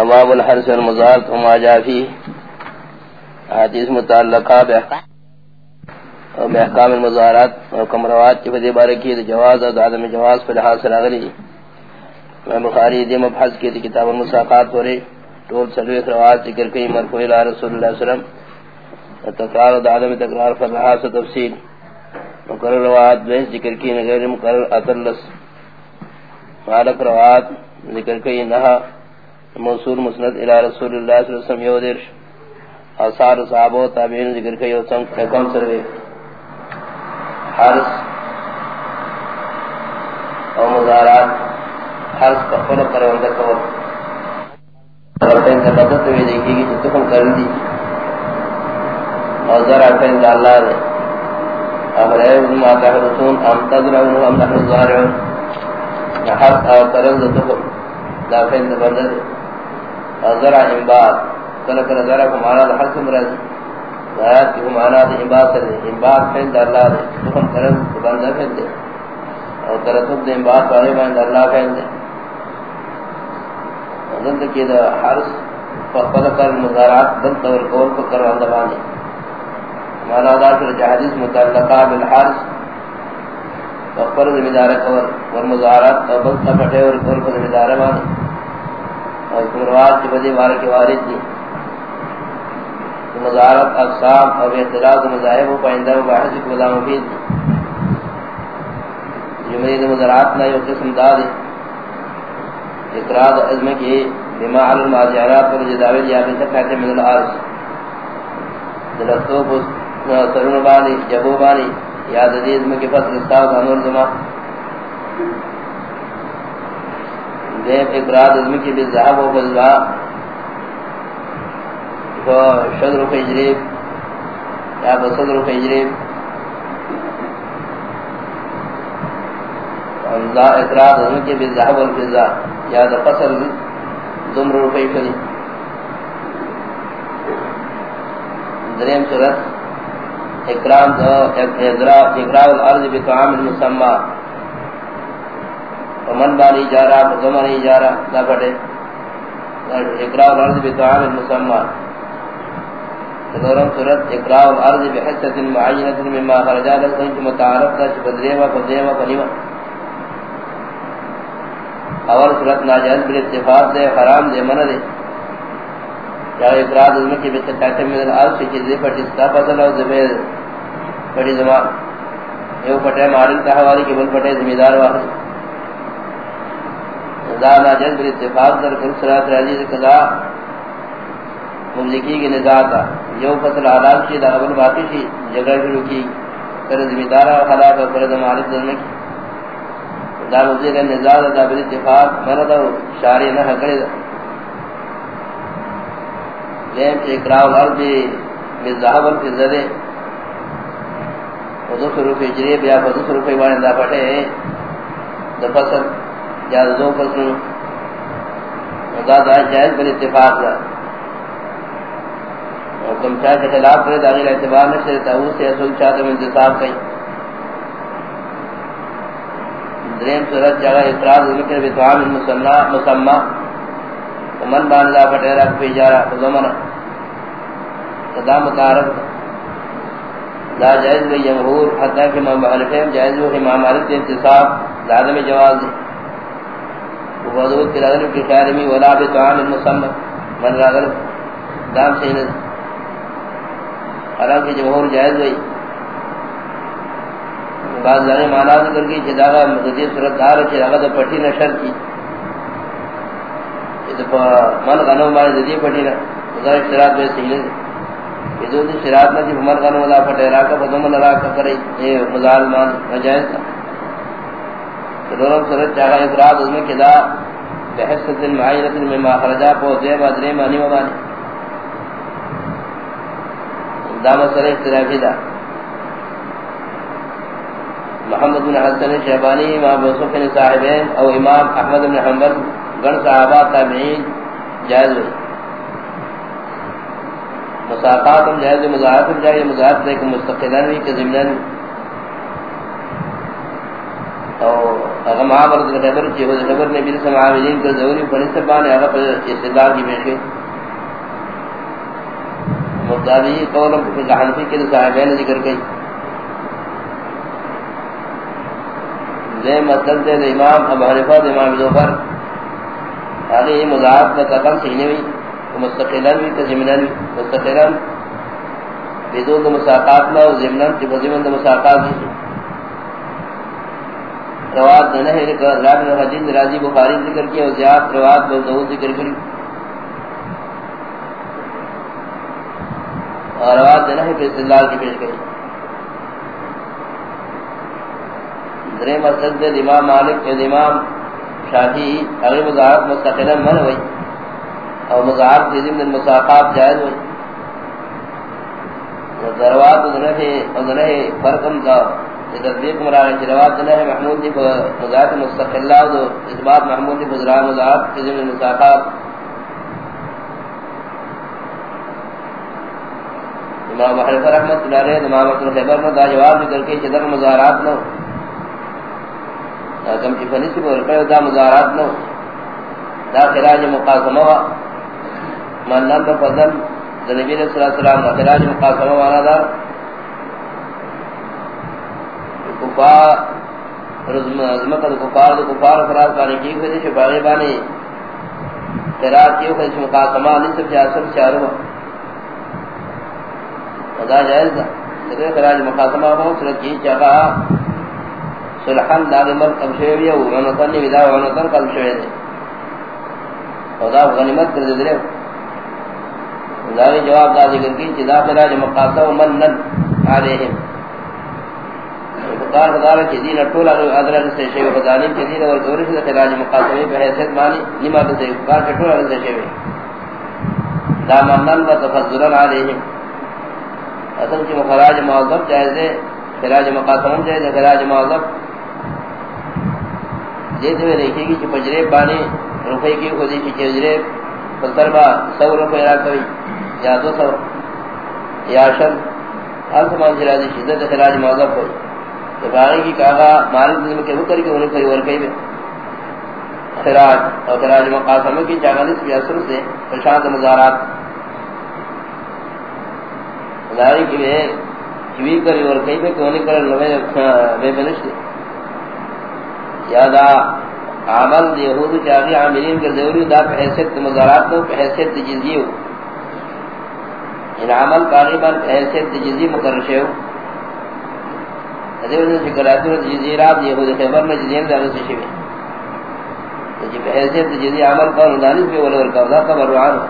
امام الحرس والمزارت وما جا فی حدیث متعلقہ بحکام المزارات و کمروات کی فدی بارکی دی جواز اور عدم جواز پر لحاظ سے آگلی بخاری دی مبحث کی دی کتاب المساقات پوری طول سلوی اخروات ذکر کئی مرفوع الہ رسول اللہ علیہ وسلم۔ تقرار و عدم تقرار پر لحاظ سے تفصیل۔ مقرر روات بحث ذکر کی نگر مقرر اطلس۔ مالک روات ذکر کئی نہا موصول مسند الى رسول اللہ صلی اللہ علیہ وسلم، یو درش اثار صحابہ تابعین ذکر کئی او سنگ کم سروے حرس. او مزارات حرس کا خلق کروندہ کور اور پین کا بدت ہوئے دیکھی گی جو تکم کر دی. اور ذرا پین کا اللہ دے. اگر اے ابن ماتا حرسون ام تدرعون ام نحن الظاہرون. حرس او کرند تکم دا پین کا بدت ذرا انباد کل کل ذرا کو مانا دا حرس مرضی آیات کی مانا دا انباد سے انباد فیل دا اللہ دے تکم کرن تو بندہ فیل دے اور ترتب دا انباد پانے بائن دا اللہ فیل دے دلتا کی دا حرس فقد کر مزارات دلتا ورکول فکر واندہ بانے مانا دا کر جہدیث متعلقہ بالحرس فقر زمیدار کور ورمزارات اور بلتا پٹے ورکول فکر زمیدار بانے اور کمروات کی بدی بارہ کی وارد دی مزارت، اقسام اور اعتراض مذاہب و پائندہ و باحث کو بلا مفید دی جمعید مزارات نا یو قسم دا دی اقراض عظم کی بما علی المازیارات پر جداوید یا بسر کہتے من الارض دلستو پس سرون بانی جبو بانی، یا دی عظم کی فصل استاو دانور زمان۔ دیم اقراض عظم کی بالذہب و بالذہب شدر فجریب یا بصدر فجریب امزا اقرار دنوں کے بالذہب والفضا یا دا قصر دمر روپی فلی دریم صورت۔ اقرام دا اقرار الارض بطعام المسمى۔ ومن بانی جارا مضمنی جارا دا پڑے اقرار الارض بطعام المسمى۔ دورم صورت اقراء الارض بحصة معینة مما خرجا لسنج متعارف دا چھ بدریما فدریما اول صورت ناجائز بل اتفاق دے، حرام دے من دے۔ یا اقراء دزم کی بچتاکم من الارض چھ چیزے پٹی ستا فصل او زمین پٹی زمان۔ یو پٹے معلوم تحوالی کی بل پٹے زمیدار واحد۔ دا ناجائز بل اتفاق در کل صورت راجی سے قضا مملکی کی نزاع تا یو فصل حلال شی دا قبل باقی شی جگہ شروع کی کر زمیدارہ خلاف و کرد معالف ظلم کی۔ دا مزید نزاع دا بل اتفاق، مرد و شاری نہ حقڑی دا لیم چه اقراء الارض بالذهب والفضه دے و دو سو روپے جریب یا دو سو روپے دا پٹے۔ دا فصل یا دو فصل دا دا جائز بل اتفاق دا اور تم چاہ کے خلاف کرے داغیر اعتبار میں سے تاؤ سے اصول چاہتے میں انتصاب کئی درین صورت جگہ اقرار ذکر بتوام مسمى ومن بان لا پٹیرہ پی جارہ فضمنا قدام متعارف لا جائز بھی جمہور، حتی کہ امام جائز بھی امام مالک انتصاب، لازم جواز دی وفضوت کی لغنب کی خیرمی ولا بتوام المسمى من راغل دام سے حالانکہ جمہور جائز ہوئی۔ بعض جانے مانا ذکر کی چداغا مقدی صورت دار چداغا دا پٹی نشر کی۔ من غنو مانے دی پٹی نہ۔ ذرا شرات میں سہیل یہ دو شرات نہ کہ من غنو دا پٹے راکا بدم نہ راکا کرے۔ یہ مزال مان ناجائز تھا۔ دونوں صورت چاہا افراد اس میں کدا بحثت المعینت مما خرجا پو دیب ادرے مانی ومانی دا مسئلہ اختلافی دا۔ محمد بن حسن شہبانی، امام یوسف بن صاحبین او امام احمد بن حنبل گن صحابہ تابعین جائز ہوئی۔ مساقات ہم جائز ہوئی ہم جائز مظاہر لیکن مستقلن ہوئی کہ زمنن او اگر معابر در خبر چی ہو خبر نبی رسم عاملین کر ضروری پنیس بانے اگر پر استدار کی بیشے مردادی قولم فقہ حنفی کے صاحبین ذکر کئی زی مطلب دے امام ابو حنفہ دے امام دوفر آگے یہ مضاعف کا قتل سینے بھی مستقلن بھی تزمنن مستقلن بدون مساقات نہ زمنن تی بزمن مساقات بھی روات نہ ہے کہ حدیث راضی بخاری ذکر کیا اور زیاد روات بہت دو ذکر کری۔ اور روات نہ ہے استدلال کی پیش کری۔ درے مسجد دے امام مالک کے امام شافعی اگر مضاعف مستقلا من ہوئی اور مضاعف دے ضمن المساقات جائز ہوئی ضروات نہ ہے اور ہے فرقم کا تصدیق مراد جواب نہ ہے، محمود دی مضاعف مستقلہ و اثبات محمود دی بزران مضاعف کے المساقات امام حنیفہ رحمۃ اللہ علیہ، امام ابن خیبر نے دا جواب ذکر کے چدر مزارات نو کم کی فنی سے بول کر دا مزارات نو دا خراج مقاسمہ من نام فضل نبی صلی اللہ علیہ وسلم خراج مقاسمہ والا دا۔ کفار، رزم عظمت کفار دو کفار فراز پانے کی ہوئی تھی باغی بانے خراج کی ہوئی تھی مقاسمہ نصف جاسم چارو خدا جائز دا لیکن خراج مقاسمہ ہوں سرت کی چاہا سلحن داغ مر کم شوی ہے ونطن ودا ونطن کم شوی دے خدا غنیمت کر دے داغی جواب دا ذکر کی چی دا خراج مقاسمہ من نن علیہم۔ فقار خدارا چی دین اٹھولا ادرہ سے شوی خدانیم چی دین اور دورش دا خراج مقاسمہ بحیثیت مانی نما دا سے فقار چٹولا دا شوی دا من نن و تفضلن علیہم۔ اصل کی خراج معذب جائز ہے، خراج مقاسم جائز ہے خراج معذب۔ جیسے میں دیکھیں گی کہ پجرے پانی روپے کی خودی کی چجرے پتر با سو روپے را کوئی، یا دو سو، یا شن ہر سمان خراج شدت خراج معذب ہوئی۔ تو کی کہا مالک دن کے وکر کے انہیں کری ورکئی میں خراج اور خراج مقاسم کی چاگانس بھی اثر سے پرشانت مزارات۔ داری کی ہے چوی کری اور کئی پہ کونی کرے لوے بے بنش دے یادا عمل دی یہود چاہی عاملین کے ضروری دا پہ حیثیت مزارات دو پہ حیثیت جزی ہو ان عمل قاریبا پہ حیثیت جزی مقرر شے ہو ادھے وجہ سے کراتی ہو جزیرات یہود خیبر میں جزین دا رسی شوی جی پہ حیثیت جزی عمل قانون دانش پہ ولور کردہ قبر روان ہو۔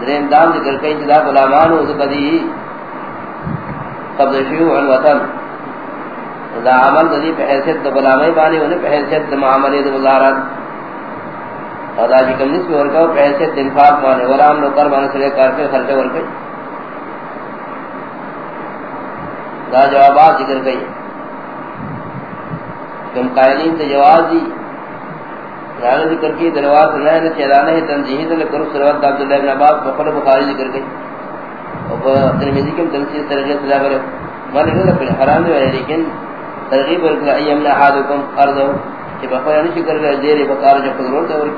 درین دام ذکر کئی چدا غلامان اس قدی قبض شیوع الوطن دا عمل دی پہ حیثیت دا غلامی بانی انہیں پہ حیثیت دا معاملی دا وزارت۔ اور دا جی کم نسبی ورکا پہ حیثیت دا انفاق بانی غلام نوکر بانی سلے کارکے خرچے ورکے دا جوابات ذکر کئی۔ کم قائلین تا جواز دی۔ راہ ذکر کی دروات نہ ہے چہرانے ہے تنزیہ تے کرو سروت عبداللہ ابن عباس بخل بخاری ذکر گئی اور ترمذی کے تنزیہ ترغیب صدا کرے مالک نے پھر حرام ہے، لیکن ترغیب ورک ایام نہ حادکم ارض کہ بخیر نہیں شکر کر دیر بکار جو ضرورت ہے اور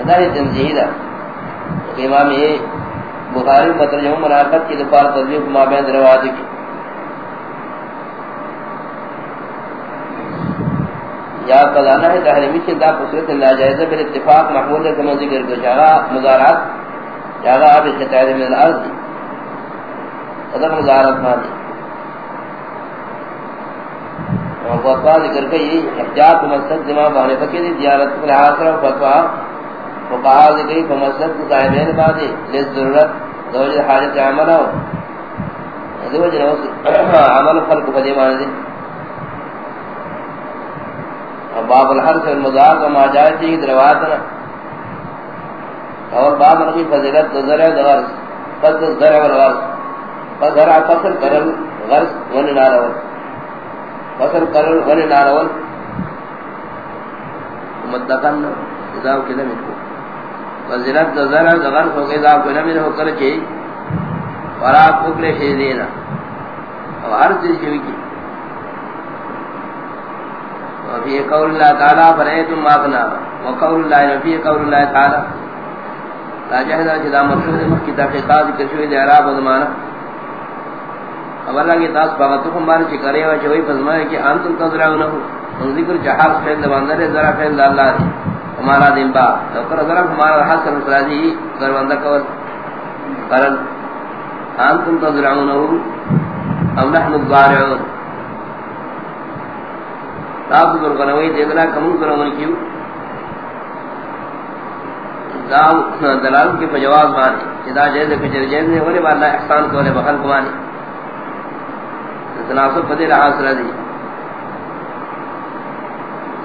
ادا ہے دا۔ امام یہ بخاری کا ترجمہ مناقض کی دفار تذیب ما بین روات کی۔ یا قضانا ہے تحریمی سے دا قصرت ناجائزہ بل اتفاق محمول ہے کما ذکر کو جاگا مزارات، جاگا آپ اس قطعید من الارض۔ دی صدق مزارات مان دی۔ فتوہ ذکر کئی احجاب مسجد دماغ بہنے فکی دی دیارت پر حاصر و فتوہ فقہا ذکری فمسجد کو صاحبین بادی لیس ضرورت دوجہ حاجت عمل ہو۔ دو دوجہ عمل خلق فدی مانے دی باب الحرف المضاف وما جائے تھی درواتنا اور باب نبی فضیلت زرع غرس قد زرع والغرس فزرع فصل کرل غرس ون نارول فصل کرل ون نارول مدقن اذا کلا منکو فضیلت زرع غرس ہو گئی اذا کلا منکو کرچے فراق اکلے شیدینا اور ہر چیز کی وفي قول الله تعالى فرأيتم ما قنا وقول الله وفي قول الله تعالى لا جهد جدا مقصود مخی تحقیقات ذکر شوئی دے عراب و زمانہ۔ اب اللہ کی تاس باغتکم بارے چکرے و چوئی فزمائے کہ انتم تذرعونہو۔ ان ذکر جہاز فیل دواندر ذرا فیل اللہ دی ہمارا دن با. لوکر ذرا ہمارا حسن مسلازی ذروندہ کول. قرن انتم تذرعونہو ام نحن الضارعون تاب در غنوی دیدنا کمون کرون کیو داو، دلال کے جواز مانی. جدا جیز کچر جیز نے ولی با اللہ احسان کو لے بخل کو مانی. تناسب بدی رہا سر دی.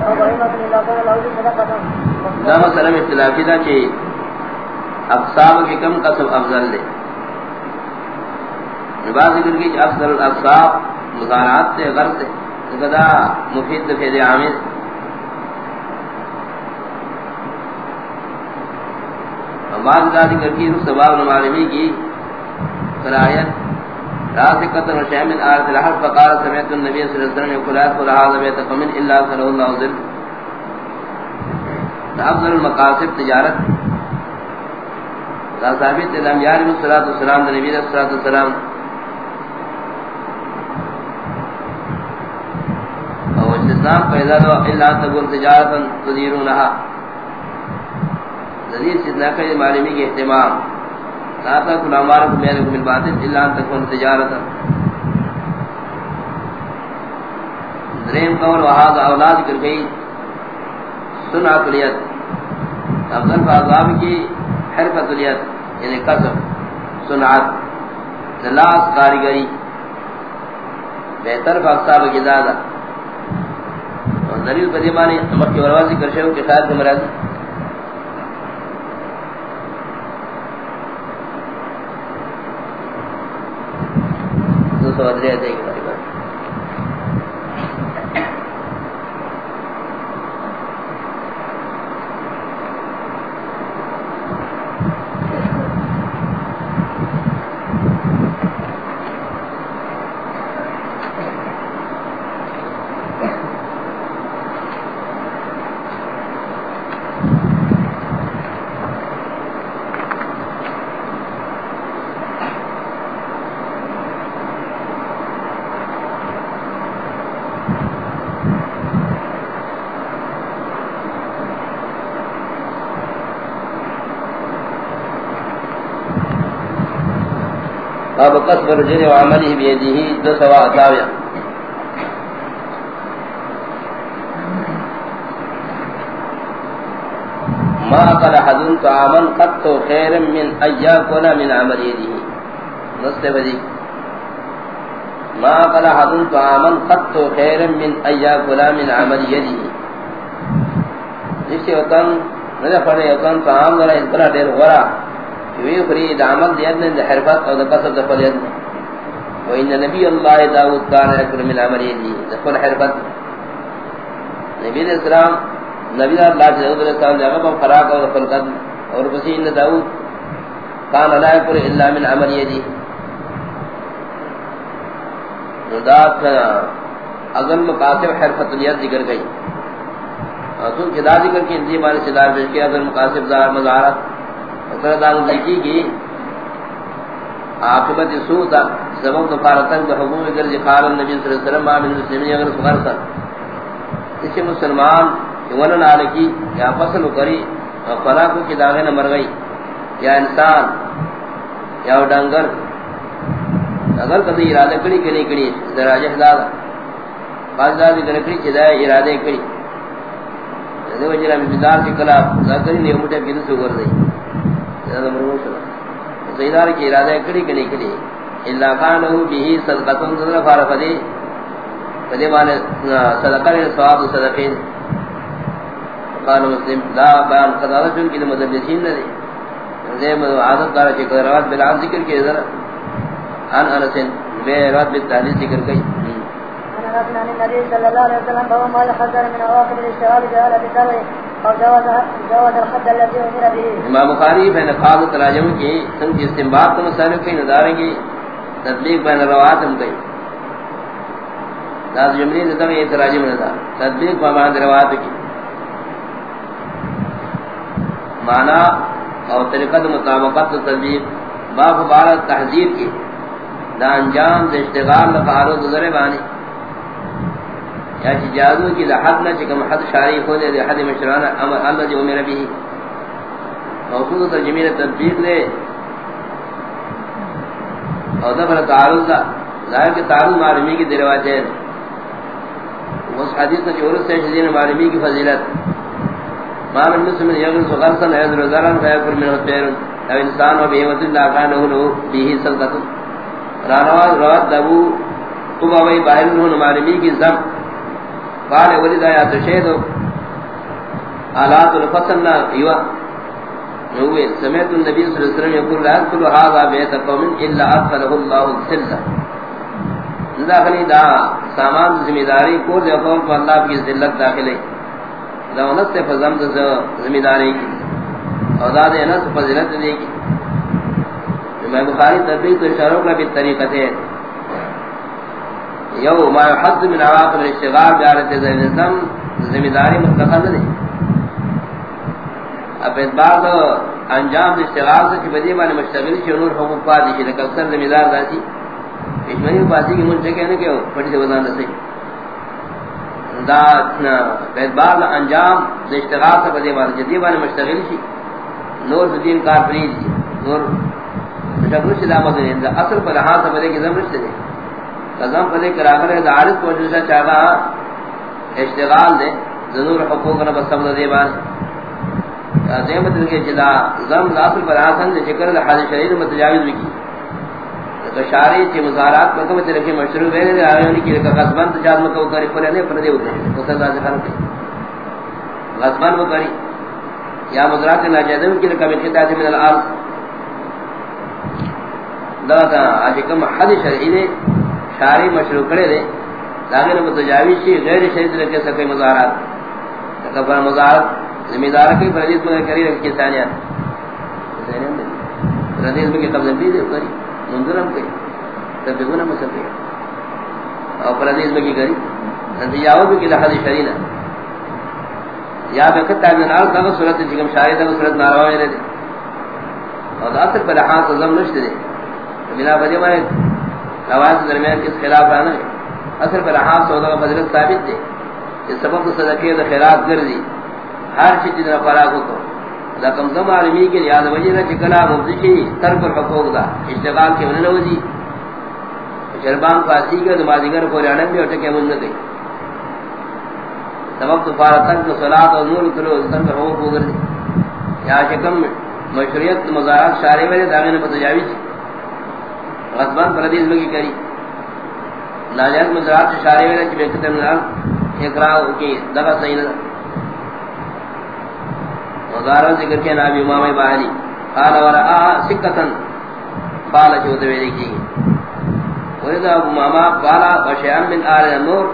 ہوا دام سلام اختلافی دا چھے اقصاب کی کم قصب افضل لے بعض ذکر کی افضل الاقصاب مزارات سے غرط ہے کدا مفید فیدی عامل۔ بعض ذاتی کرکی اس سباب نمالمی کی قرآیت راس قطر و شامل آرت الحق، فقال سمیت النبی صلی اللہ علیہ وسلم یقولات قل حاضر بیت قمن اللہ صلی اللہ علیہ وسلم. افضل المقاصد تجارت. دا ثابت علم یارم صلی اللہ علیہ وسلم نبی صلی اللہ علیہ وسلم او استثناء پیدا دو الا تقول تجارتا تدیرونها ذریع سیدنا کہ معلومی کے اہتمام. لا تکن امارکم میرکم بالباطل الا ان تکون تجارتا۔ درین قول وحاد اولاد کر گئی سنع کلیت افضل فاضاب کی حرفت کلیت یعنی قصب، سنعت۔ دلاس کارگری بہتر فاقصاب کی زیادہ دلیل قدیمانی مکی وروازی کرشے ہو کہ خیال کے مرادی بدلے دے آتے ہیں کہ باب قصب الرجل وعمله بيده دو سواء داوية ما قال حدن طعاما قط خير من أياكنا من عمل يده نصف دي ما قال حدن طعاما قط خير من أياكنا من عمل يده جسے وطن نظر پڑے وطن طعام ذرا انتنا دیر غرا وی فرید عمل دیت نے حرفت اور قصد دفل ید و ان نبی اللہ داود کان اکر من عمل یدی دفل نبی علیہ السلام، نبی اللہ داود علیہ السلام جاگا پر فراق اور دفل اور بسی ان داود کان لا اکر الا من عمل یدی. ندات اگر مقاصب حرفت نیت ذکر گئی اصول کدا ذکر کی انزی مالی صدار بیش کی اگر مقاصب دار مزارت اگر دارو دیکھی کی عاقبت سوتا سبب دفارتن دا حقوق اگر جخار النبی صلی اللہ علیہ وسلم آمین مسلمین اگر سغرتا اسی مسلمان ونن آلکی یا فصل کری فلاکو کی داغین مر گئی یا انسان، یا ڈنگر اگر کسی ارادہ کری کری کری دراجہ دادا بعض دادی کرکری چی دائے ارادہ کری دو جنہ بیدار کی کلاب ذکری نہیں مجھے بیدو سے گر دی زیادہ کی ارادہ کڑی کڑی کڑی الا كانه به صدقه ذل فارفدي فدي معنی صدقہ ثواب صدقین. قال مسلم، لا بیان قدارہ چون کی مدرسین نے دے عادت دار کے قرات بلا ذکر کے ذرا ان انس بے رات بالتحلیل ذکر کی ربنا النبي صلى الله عليه وسلم باب ما حذر من عواقب الاشتغال بآلة الدرع او جواز جواز الحد الذي امر به. امام بخاری بین خاص تراجم کی سن کی استنباط کے مسائل کی نظر کی تطبیق بین روایت ہم گئی لاز جملی نے یہ تراجم نہ تطبیق بین روایت کی۔ معنی اور طریقہ مطابقت تطبیق باب بارت تحذیر کی۔ دا انجام دے اشتغال لفعالو گزرے بانی یا چی جادو کی لحد نہ چکم حد شاری خود دے حد مشرانا امر اللہ جو میرا بھی موصول ترجمین تطبیق دے اور دفر تعارض دا۔ ظاہر کہ تعارض معلومی کی دروات ہے۔ اس حدیث میں جو سے شدین معلومی کی فضیلت۔ معنی مسلم یغل سغرسن حیض رزاران فیقر من حتبیرن او انسان و بیمت اللہ کانہو لہو بیہی صدقتن رانواد رواد دبو قبوی باہر انہوں معلومی کی زم۔ قال ولد آیا تشہد آلات الفصلنا ایوا نووی سمیت النبی صلی اللہ علیہ وسلم یقول، لا ادخل هذا بیت قوم الا ادخله اللہ السلة داخلی دا سامان زمیداری کو دے قوم کو اللہ کی ذلت داخلی دا انس سے فضمت زمیداری کی. اور دا دے انس فضلت دے کی. میں بخاری تبریک تو اشاروں کا بھی طریقہ تھے یو ما يحد من عواقب الاشتغال بیارت زمین زمیداری مستقل نہیں اب اتبار دو انجام اشتغال سے بدی معنی مشتغل چی نور حقوق پاتی چی لکہ اکثر زمیدار داتی اشمانی پاتی کی منچے کہنے کہ پڑی سے بزان دسے دا اتبار دو انجام اشتغال سے بدی معنی، جدی معنی مشتغل چی، نور دین کار پرید نور مشتغل چی دا مدن اصل پر لحاظ سے بدی کی زمرش سے قزم پدے کراغل ہے عارض کو جو چاہا اشتغال دے، ضرور حقوق نہ بس سمجھ دے بان دے مت کے جدا زم اصل پر حسن دے ذکر ہے حاضر شریعت میں تجاوز کی۔ تو شاری کے مزارات میں کو ترکی مشروع ہے نے آیونی کی کا قسمن تجاوز میں کو کرے پر نے پر دے ہوتے ہیں۔ تو سزا سے کر قسمن وہ کری۔ یا مزارات نہ جادو کی کا بھی خطا من الارض۔ دا کا اج کم حد شرعی نے شاری مشروع کرے دے لاغر متجاوز شی غیر شریعت رکھے سکے مظاہرات تکبر مظاہرات زمیدار کی فردیت میں کری رکھ رکھے ثانیات فردیت میں قبضہ بھی دے کری منظرم کری تب بگونا مسل اور فردیت میں کی کری انتجاوز کی لحظ شریعنا یا بکتا ہے نال کا صورت جکم شاری دا صورت ناروا میں دے اور اصل پر حاصل ضم نشتے دے بنا بجے میں روایت درمیان کس خلاف آنا ہے؟ اصل پر حاصل سودا و فضلت ثابت دے اس سبب صدقے دا خلاف گردی۔ ہر چیز دا فراغ کو دا کم زم عالمی کے یاد وجہ دا چکلا مبزشی ترک الحقوق دا۔ اشتغال کے ونن وزی شربان فاسی کے دمازیگر کو ریانم بھی اٹھکے من گئی سبب تو فارتک دا صلاة و نور تلو ترک الحقوق کو گردی۔ یا شکم مشروعیت مزارات شارے میں داغین پتجاوی چی۔ غضبان پر حدیث لگی کری۔ ناجات مزرات اشارے میں چی بیکتر منال اقراء کی دفع صحیح نظر۔ مزارہ ذکر کیا نابی امام باہلی۔ قال ورعا سکتن قال چوتے میں دیکھی ویدہ ابو ماما قالا وشیان من آل نور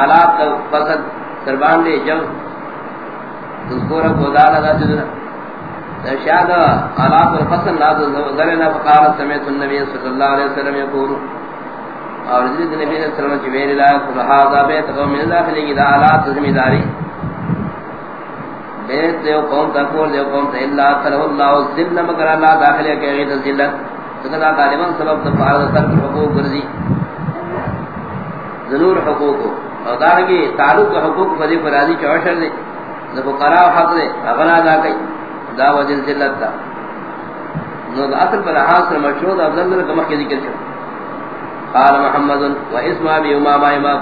آلات کا قصد سربان دے جب تذکورہ کو دالا دا چدنا شاید آلات الفصل نازل ذلنا فقال سمیت النبی صلی اللہ علیہ وسلم یقول. اور جدید نبی صلی اللہ علیہ وسلم چویر اللہ فلحاظا بیت قوم من داخلی کی دا آلات زمیداری بیت دیو قوم تکور دیو قوم تا اللہ صلی اللہ ذل، مگر اللہ داخلی کے غید ذلت تکتا غالباً سبب تفارد ترک حقوق گرزی ضرور حقوق اور دارگی تعلق حقوق فضی فرازی چوشر دے. فقراء حق دے، اغنا دا کئی. دا وجل ذلت دا. نو دا اصل پر حاصل مشروط افضل در کمخ کے ذکر شو قال محمد و اسم ابی امام امام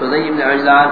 سدی ابن عجلان.